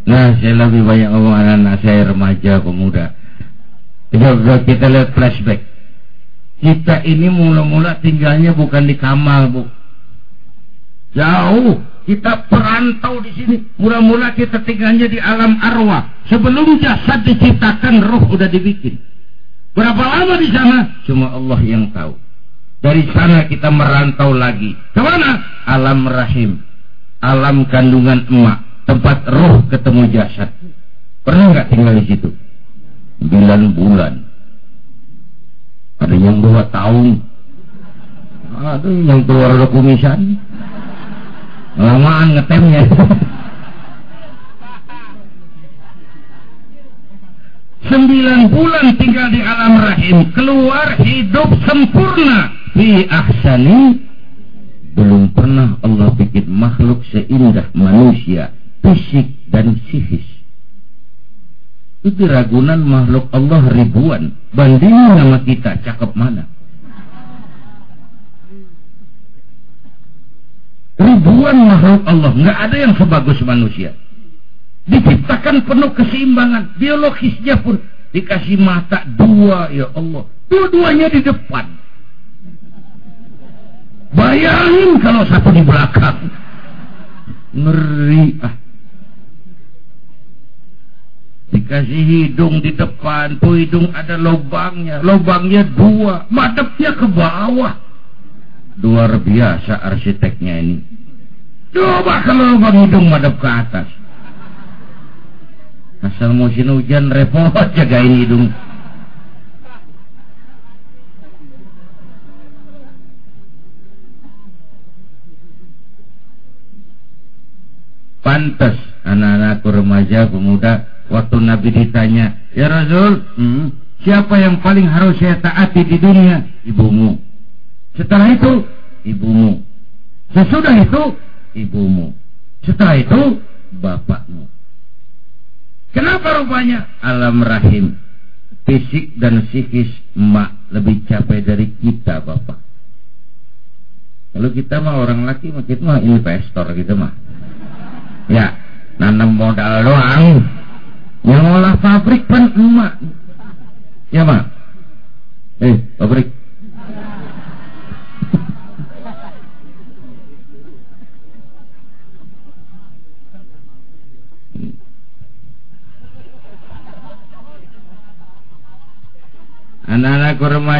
Nah, saya lebih banyak ngomong anak-anak saya remaja, pemuda. Kita, kita lihat flashback. Kita ini mula-mula tinggalnya bukan di Kamal, Bu. Jauh kita perantau di sini. Mula-mula kita tinggalnya di alam arwah. Sebelum jasad diciptakan, roh udah dibikin. Berapa lama di sana? Cuma Allah yang tahu. Dari sana kita merantau lagi. Ke mana? Alam rahim. Alam kandungan emak. Tempat roh ketemu jasad. Pernah nggak tinggal di situ? 9 bulan. Ada yang dua tahun. Ada yang keluar ada kumisan lamaan ngetemnya [laughs] sembilan bulan tinggal di alam rahim. Keluar hidup sempurna. Fi ahsani belum pernah Allah bikin makhluk seindah manusia fisik dan psikis. Itu ragunan makhluk Allah ribuan. Bandingin sama kita cakep mana? Ribuan makhluk Allah. Nggak ada yang sebagus manusia diciptakan penuh keseimbangan biologisnya pun dikasih mata dua ya Allah dua-duanya di depan bayangin kalau satu di belakang ngeri ah dikasih hidung di depan, tuh hidung ada lubangnya, lubangnya dua, madepnya ke bawah. Luar biasa arsiteknya ini. Coba kalau lubang hidung madep ke atas. Asal musim hujan repot [laughs] jagain hidung. Pantas anak-anak remaja pemuda waktu Nabi ditanya, "Ya Rasul, hmm, siapa yang paling harus saya taati di dunia?" Ibumu. Setelah itu, ibumu. Sesudah itu, ibumu. Setelah itu, bapakmu. Kenapa rupanya? Alam rahim. Fisik dan psikis emak lebih capek dari kita, Bapak. Kalau kita mah orang laki, kita mah investor gitu mah ya nanam modal doang yang olah pabrik kan emak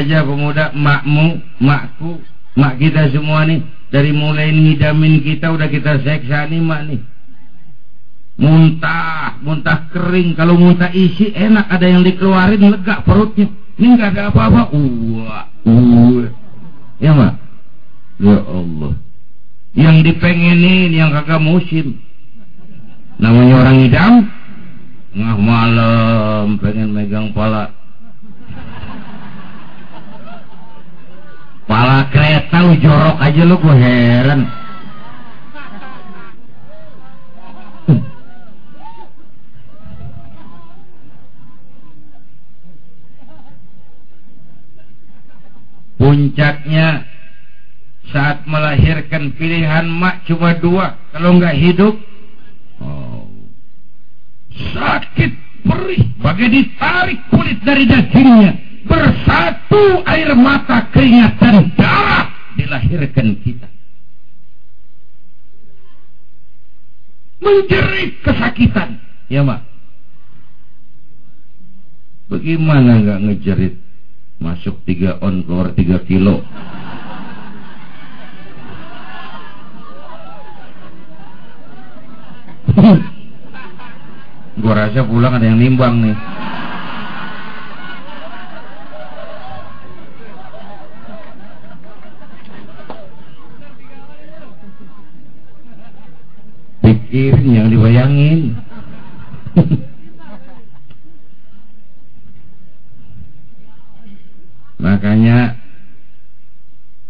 remaja pemuda makmu makku mak kita semua nih dari mulai ngidamin kita udah kita seksa nih mak nih muntah, muntah kering. Kalau muntah isi enak, ada yang dikeluarin lega perutnya. Ini nggak ada apa-apa. Wah, uh. Ya mak? Ya Allah. Yang dipengenin, yang kagak musim. Namanya orang idam. Tengah malam pengen megang pala. Pala kereta lu jorok aja lu gue heran. puncaknya saat melahirkan pilihan mak cuma dua kalau nggak hidup oh, sakit perih bagai ditarik kulit dari dagingnya bersatu air mata keringat dan darah dilahirkan kita. Menjerit kesakitan. Ya mak bagaimana nggak ngejerit? Masuk tiga on keluar tiga kilo. [laughs] Gua rasa pulang ada yang nimbang nih pikirin yang dibayangin Makanya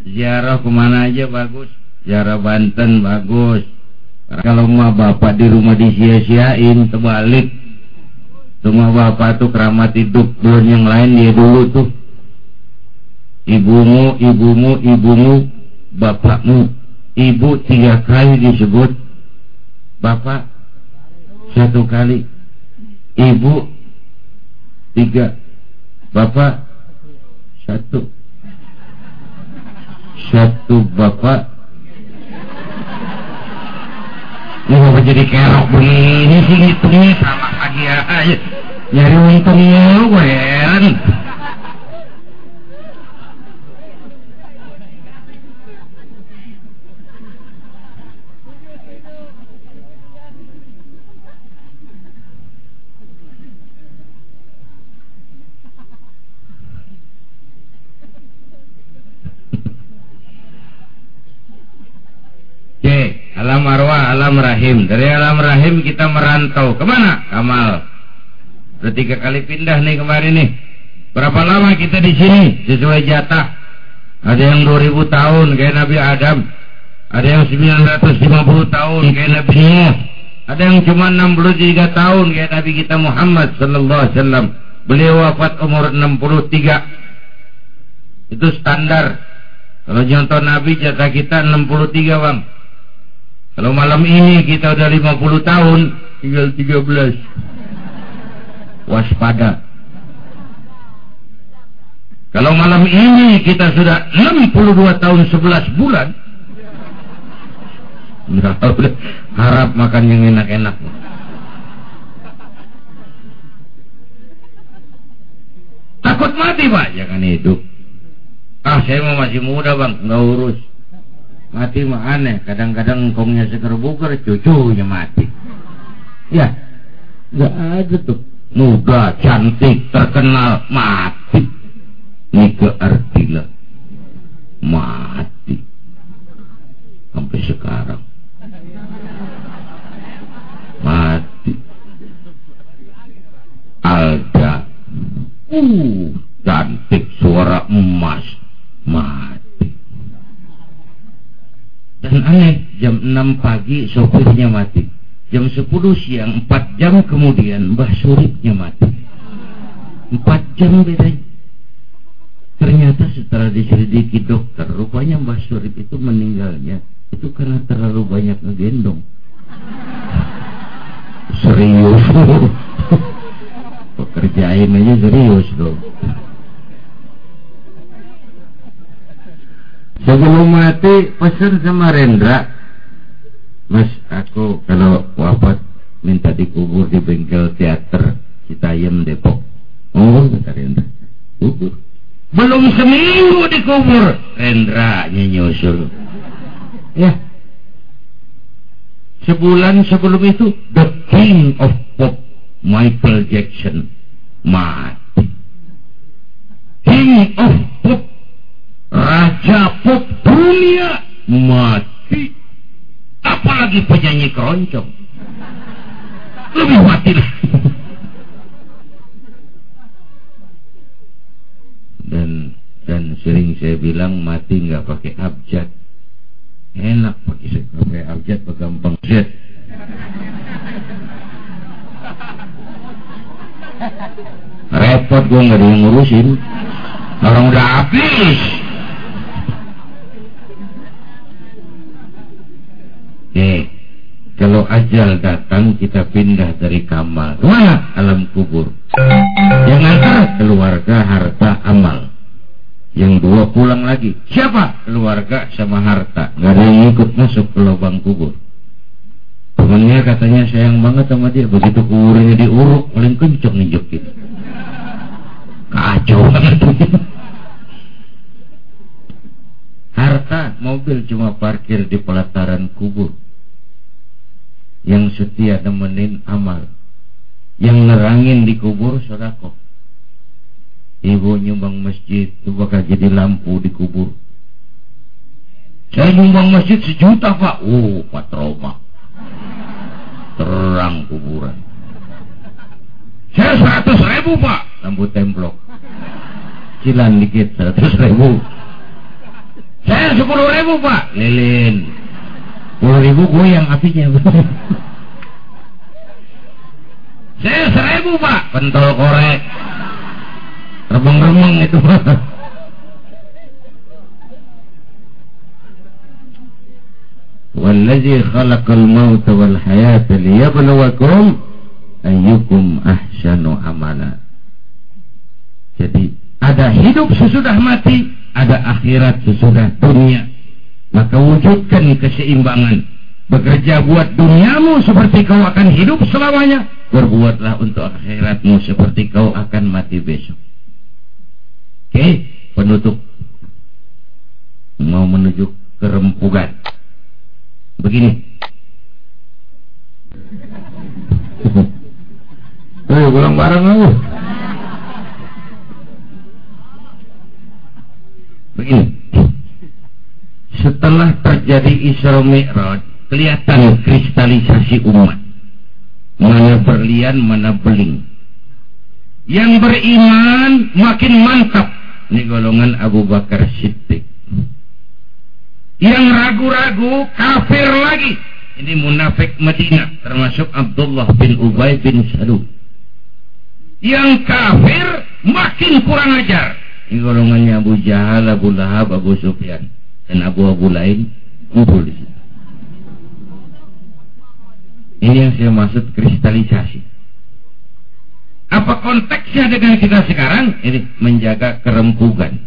ziarah ke mana aja bagus. Ziarah Banten bagus. Kalau mau bapak di rumah disia-siain, terbalik. Rumah bapak tuh keramat hidup. Belum yang lain dia dulu tuh. Ibumu, ibumu, ibumu, bapakmu. Ibu tiga kali disebut. Bapak satu kali. Ibu tiga. Bapak satu. Satu bapak. Ini mau jadi kerok begini sih ngitungnya. Sama lagi ya nyari untungnya gue alam rahim. Dari alam rahim kita merantau. Ke mana? Kamal. Tiga kali pindah nih kemarin nih. Berapa lama kita di sini? Sesuai jatah. Ada yang 2000 tahun kayak Nabi Adam. Ada yang 950 tahun kayak Nabi Nuh. Ada yang cuma 63 tahun kayak Nabi kita Muhammad sallallahu alaihi wasallam. Beliau wafat umur 63. Itu standar. Kalau contoh Nabi jatah kita 63 bang. Kalau malam ini kita udah 50 tahun, tinggal 13. Waspada. Kalau malam ini kita sudah 62 tahun 11 bulan, harap makan yang enak-enak. takut mati pak jangan hidup ah saya mau masih muda bang nggak urus mati mah aneh. Kadang-kadang kongnya seger buker cucunya mati. Ya nggak ada tuh. Muda cantik terkenal mati. Nika Ardila mati. Sampai sekarang. Mati. Alda uh cantik suara emas. Mati dan aneh jam 6 pagi sopirnya mati. Jam 10 siang 4 jam kemudian Mbah Suripnya mati. 4 jam bedanya ternyata setelah diselidiki dokter rupanya Mbah Surip itu meninggalnya. Itu karena terlalu banyak ngegendong. Serius? [laughs] Pekerjaan aja serius dong sebelum mati pesan sama Rendra. Mas aku kalau wafat minta dikubur di bengkel teater Citayam Depok. Oh kata Rendra. Kubur belum seminggu dikubur. Rendra nyusul. Ya. Sebulan sebelum itu the king of pop Michael Jackson mati. King of raja pop dunia mati. Apalagi penyanyi keroncong. Lebih mati lah dan dan sering saya bilang mati nggak pakai abjad. Enak pakai pakai abjad gampang set repot gue nggak ada yang ngurusin. Orang udah habis eh kalau ajal datang kita pindah dari kamar mana? Alam kubur. Yang antar keluarga harta amal. Yang dua pulang lagi. Siapa? Keluarga sama harta. Nggak ada yang ikut masuk ke lubang kubur. Temennya katanya sayang banget sama dia. Begitu kuburnya diuruk paling kencok ninjuk gitu. Kacau banget harta mobil cuma parkir di pelataran kubur yang setia nemenin amal yang nerangin di kubur sodako Ibu nyumbang masjid itu bakal jadi lampu di kubur. Saya nyumbang masjid sejuta pak. Oh, pak trauma. Terang kuburan. Saya seratus ribu pak. Lampu templok. Cilan dikit seratus ribu. Saya sepuluh ribu pak. Lilin. Sepuluh ribu goyang apinya. Saya seribu pak. Pentol korek remeng-remeng itu والذي خلق الموت والحياة ليبلوكم أيكم أحسن عملا jadi ada hidup sesudah mati ada akhirat sesudah dunia maka wujudkan keseimbangan bekerja buat duniamu seperti kau akan hidup selamanya berbuatlah untuk akhiratmu seperti kau akan mati besok Oke, penutup mau menuju ke rempugan. Begini. Ayo pulang bareng aku. Begini. Setelah terjadi Isra Mi'raj, kelihatan kristalisasi umat. Mana berlian, mana beling. Yang beriman makin mantap ini golongan Abu Bakar Siddiq. Yang ragu-ragu kafir lagi. Ini munafik Madinah termasuk Abdullah bin Ubay bin Salul. Yang kafir makin kurang ajar. Ini golongannya Abu Jahal, Abu Lahab, Abu Sufyan dan Abu Abu lain kumpul di sini. Ini yang saya maksud kristalisasi. Apa konteksnya dengan kita sekarang? Ini menjaga kerempugan.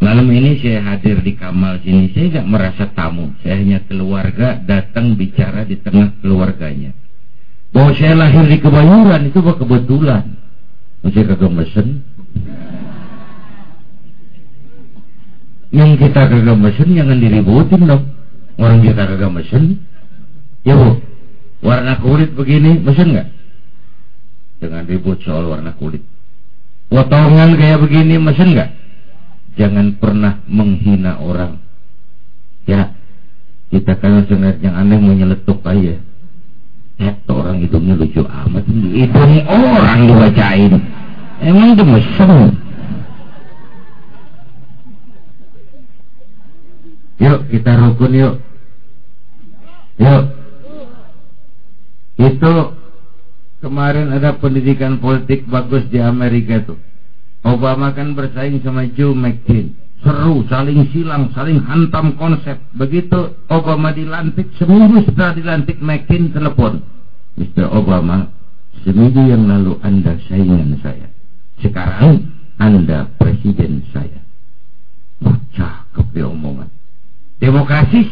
Malam ini saya hadir di Kamal sini, saya tidak merasa tamu. Saya hanya keluarga datang bicara di tengah keluarganya. Bahwa saya lahir di Kebayoran itu kebetulan. Masih kagak mesen. Yang kita kagak mesen jangan diributin dong. Orang kita kagak mesen. Ya bu, warna kulit begini mesen nggak? Jangan ribut soal warna kulit. Potongan kayak begini mesen nggak? Jangan pernah menghina orang. Ya, kita kan sengaja yang aneh mau nyeletuk aja. Ya, orang hidungnya lucu amat. Hidung orang dibacain. Emang itu Yuk kita rukun yuk. Yuk. Itu kemarin ada pendidikan politik bagus di Amerika tuh. Obama kan bersaing sama Joe McCain. Seru, saling silang, saling hantam konsep. Begitu Obama dilantik, seminggu setelah dilantik McCain telepon. Mr. Obama, seminggu yang lalu Anda saingan saya. Sekarang Anda presiden saya. Wah, cakep dia omongan. Demokrasis,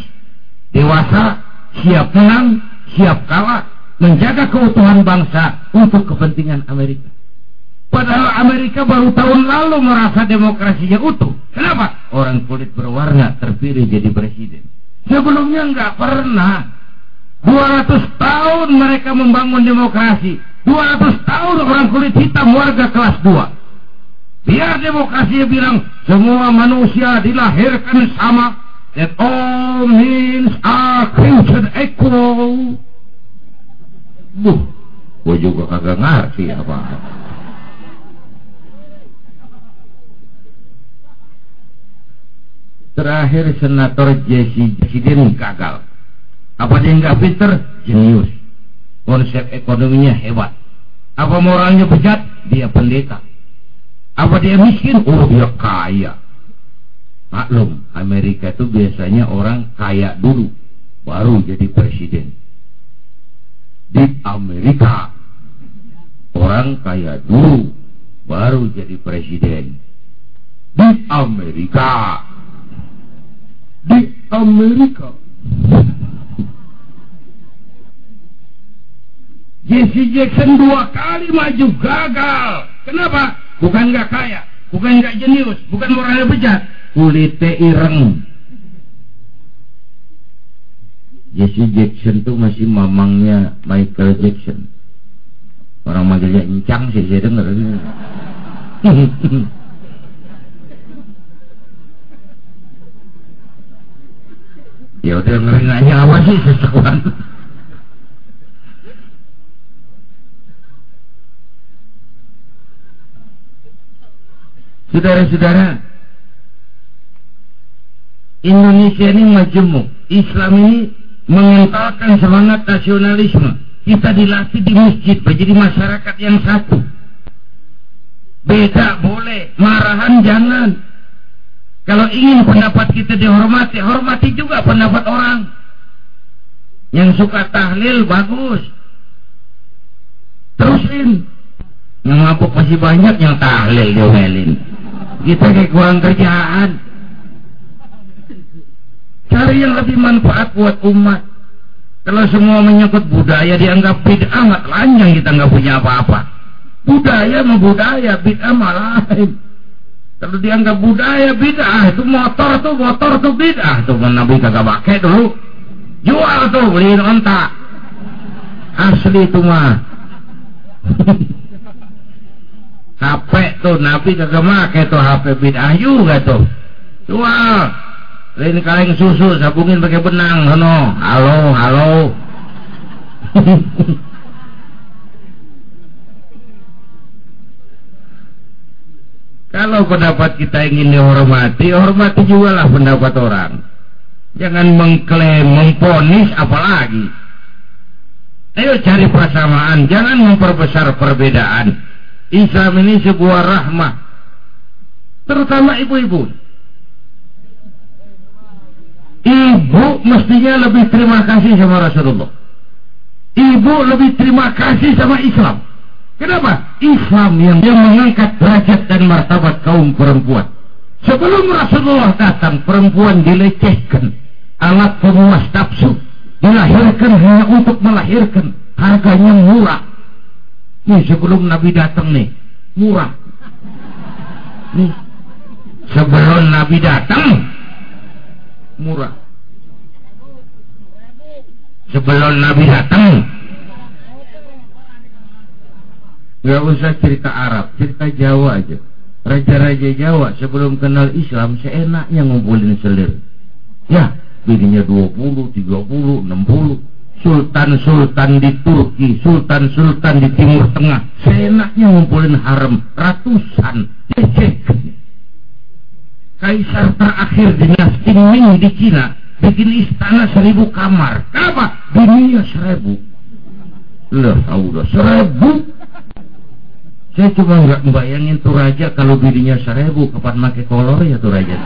dewasa, siap menang, siap kalah, menjaga keutuhan bangsa untuk kepentingan Amerika. Padahal Amerika baru tahun lalu merasa demokrasinya utuh. Kenapa? Orang kulit berwarna terpilih jadi presiden. Sebelumnya nggak pernah. 200 tahun mereka membangun demokrasi. 200 tahun orang kulit hitam warga kelas 2. Biar demokrasinya bilang semua manusia dilahirkan sama. That all means are created equal. Buh, gue juga kagak ngerti apa. Terakhir senator Jesse Presiden gagal. Apa dia nggak pinter? Jenius. Konsep ekonominya hebat. Apa moralnya bejat? Dia pendeta. Apa dia miskin? Oh dia kaya. Maklum, Amerika itu biasanya orang kaya dulu, baru jadi presiden. Di Amerika, orang kaya dulu, baru jadi presiden. Di Amerika, di Amerika. Jesse Jackson dua kali maju gagal. Kenapa? Bukan nggak kaya, bukan nggak jenius, bukan moralnya bejat, kulitnya ireng. Jesse Jackson tuh masih mamangnya Michael Jackson. Orang manggilnya encang sih saya dengar. [laughs] ya udah nanya apa sih sesuatu. Saudara-saudara, Indonesia ini majemuk. Islam ini mengentalkan semangat nasionalisme. Kita dilatih di masjid menjadi masyarakat yang satu. Beda boleh, marahan jangan. Kalau ingin pendapat kita dihormati, hormati juga pendapat orang. Yang suka tahlil bagus. Terusin. Yang mabuk masih banyak yang tahlil diomelin. Kita kayak kurang kerjaan. Cari yang lebih manfaat buat umat. Kalau semua menyangkut budaya dianggap bid'ah nggak lanjang kita nggak punya apa-apa. Budaya mau budaya, bid'ah malah. Kalau dianggap budaya bid'ah itu motor tuh motor tuh bid'ah tuh Nabi kagak pakai dulu. Jual tuh beliin ontak. Asli itu mah. [laughs] HP tuh Nabi kagak make tuh HP bid'ah juga tuh. Jual. Lain kaleng susu sabungin pakai benang sono. Halo, halo. [laughs] Kalau pendapat kita ingin dihormati, hormati juga lah pendapat orang. Jangan mengklaim, memponis apalagi. Ayo cari persamaan, jangan memperbesar perbedaan. Islam ini sebuah rahmah. Terutama ibu-ibu. Ibu mestinya lebih terima kasih sama Rasulullah. Ibu lebih terima kasih sama Islam. Kenapa? Islam yang, yang mengangkat derajat dan martabat kaum perempuan. Sebelum Rasulullah datang, perempuan dilecehkan. Alat pemuas nafsu. Dilahirkan hanya untuk melahirkan. Harganya murah. Nih sebelum Nabi datang nih, murah nih sebelum Nabi datang murah. Sebelum Nabi datang nggak usah cerita Arab cerita Jawa aja. Raja-raja Jawa sebelum kenal Islam seenaknya ngumpulin selir. Ya bininya 20, 30, 60 Sultan-sultan di Turki, sultan-sultan di Timur Tengah, seenaknya ngumpulin harem ratusan, lecek. Kaisar terakhir dinasti Ming di Cina bikin istana seribu kamar. Kenapa? Dunia seribu. Lah, udah seribu. Saya cuma nggak membayangin tuh raja kalau bininya seribu, kapan pakai kolor ya tuh raja.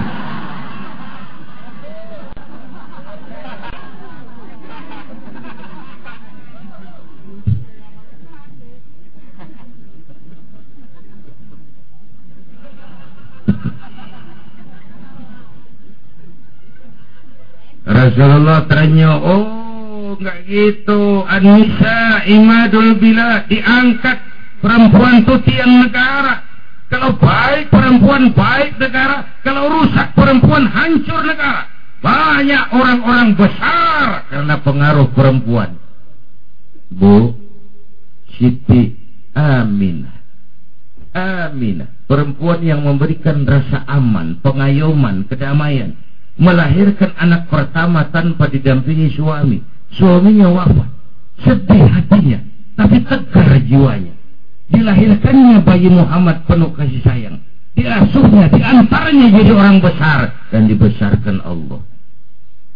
Rasulullah tanya, oh enggak gitu. Anissa imadul bila diangkat perempuan itu tiang negara. Kalau baik perempuan baik negara, kalau rusak perempuan hancur negara. Banyak orang-orang besar karena pengaruh perempuan. Bu, Siti Aminah. Aminah. Perempuan yang memberikan rasa aman, pengayoman, kedamaian melahirkan anak pertama tanpa didampingi suami. Suaminya wafat. Sedih hatinya, tapi tegar jiwanya. Dilahirkannya bayi Muhammad penuh kasih sayang. Diasuhnya, di antaranya jadi orang besar. Dan dibesarkan Allah.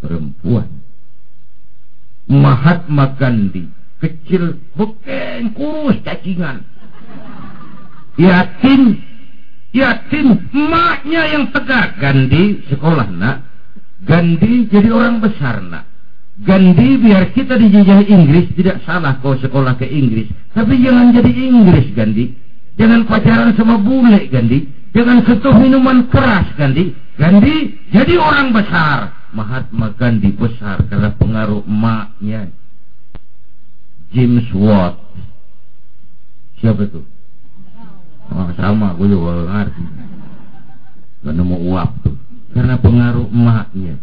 Perempuan. Mahatma Gandhi. Kecil, beken, kurus, cacingan. Yatim, yatim, maknya yang tegak. Gandhi sekolah nak, Gandhi jadi orang besar nak. Gandhi biar kita dijajah Inggris tidak salah kau sekolah ke Inggris. Tapi jangan jadi Inggris Gandhi. Jangan pacaran sama bule Gandhi. Jangan sentuh minuman keras Gandhi. Gandhi jadi orang besar. Mahatma Gandhi besar karena pengaruh emaknya. James Watt. Siapa itu? Oh, sama, gue juga ngerti. Gak nemu uap karena pengaruh emaknya.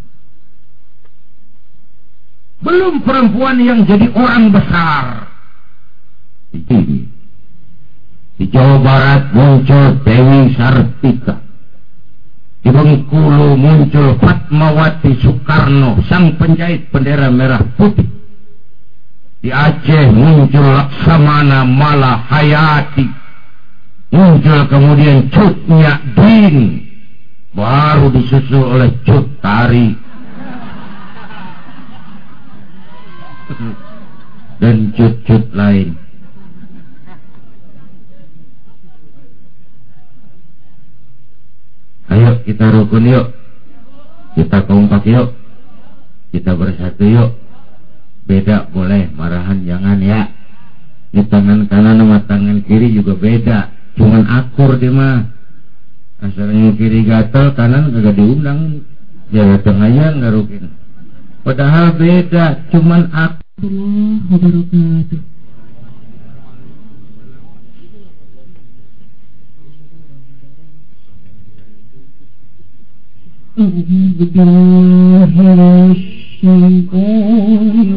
Belum perempuan yang jadi orang besar. Ini. Di Jawa Barat muncul Dewi Sartika. Di Bengkulu muncul Fatmawati Soekarno, sang penjahit bendera merah putih. Di Aceh muncul Laksamana Malahayati. Muncul kemudian Cutnya Din baru disusul oleh cut tari. Dan cut-cut lain. Ayo kita rukun yuk. Kita kompak yuk. Kita bersatu yuk. Beda boleh marahan jangan ya. Di tangan kanan sama tangan kiri juga beda cuman akur dia mah asalnya kiri gatel kanan kagak diundang ya datang aja ngarukin padahal beda cuman aku wabarakatuh أعوذ بالله من الشيطان